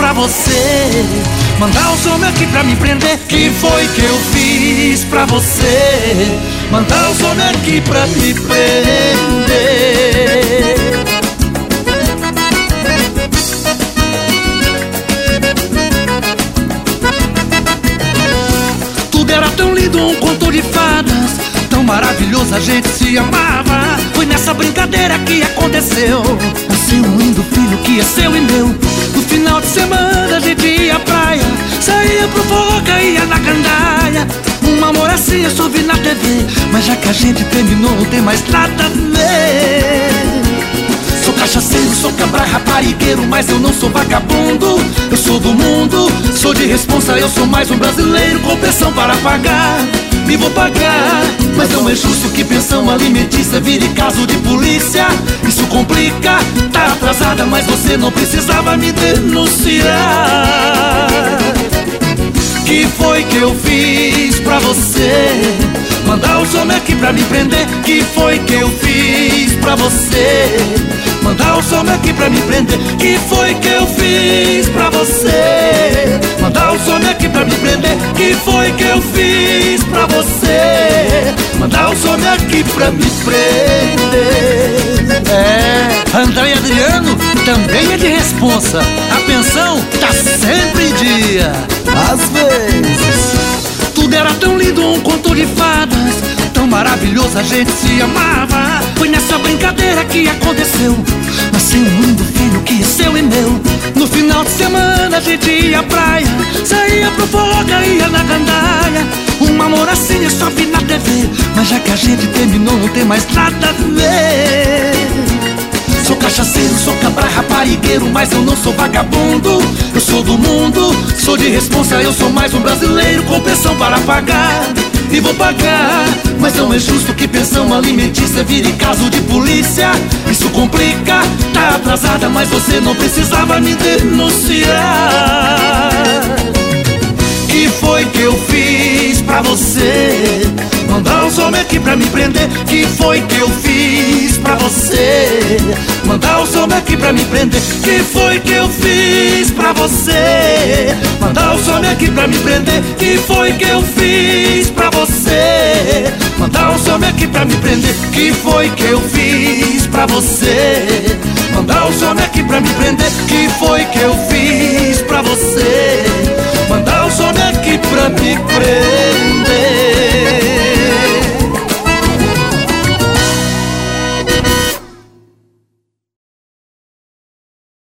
pra você? Mandar os homens aqui pra me prender. Que foi que eu fiz pra você? Mandar os homens aqui pra me prender. Tudo era tão lindo, um conto de fadas. Tão maravilhoso, a gente se amava. Foi nessa brincadeira que aconteceu. Nasceu um lindo filho que é seu e meu. No final de semana a gente ia à praia Saía pro forró, caía na gandaia Um amor assim eu só na TV Mas já que a gente terminou não tem mais nada a ver. Sou cachaceiro, sou cabra raparigueiro Mas eu não sou vagabundo. Eu sou do mundo, sou de responsa Eu sou mais um brasileiro com pensão para pagar Me vou pagar. Mas não é justo que pensão alimentícia Vire caso de polícia. Isso complica, tá atrasada Mas você não precisava me denunciar. Que foi que eu fiz pra você? Mandar os homens aqui pra me prender. Que foi que eu fiz pra você? Mandar os homens aqui pra me prender. Que foi que eu fiz pra você? Mandar os homens aqui pra me prender. Que foi que eu fiz você Mandar os homens aqui pra me prender. É, André Adriano também é de responsa. A pensão tá sempre em dia. Às vezes tudo era tão lindo, um conto de fadas. Tão maravilhoso, a gente se amava. Foi nessa brincadeira que aconteceu. Nasceu um lindo filho que é seu e meu. No final de semana a gente ia à praia Saía pro forró, caía na gandaia tem mais nada a ver. Sou cachaceiro, sou cabra raparigueiro Mas eu não sou vagabundo. Eu sou do mundo, sou de responsa Eu sou mais um brasileiro com pensão para pagar. E vou pagar Mas não é justo que pensão alimentícia Vire caso de polícia. Isso complica, tá atrasada Mas você não precisava me denunciar. Que foi que eu fiz pra você Homens aqui pra me prender. Que foi que eu fiz pra você? Mandar os homens aqui pra me prender. Que foi que eu fiz pra você? Mandar os homens aqui pra me prender. Que foi que eu fiz pra você? Mandar os homens aqui pra me prender. Que foi que eu fiz pra você? Mandar os homens aqui pra me prender. Que foi que eu fiz pra você? Mandar os homens aqui pra me prender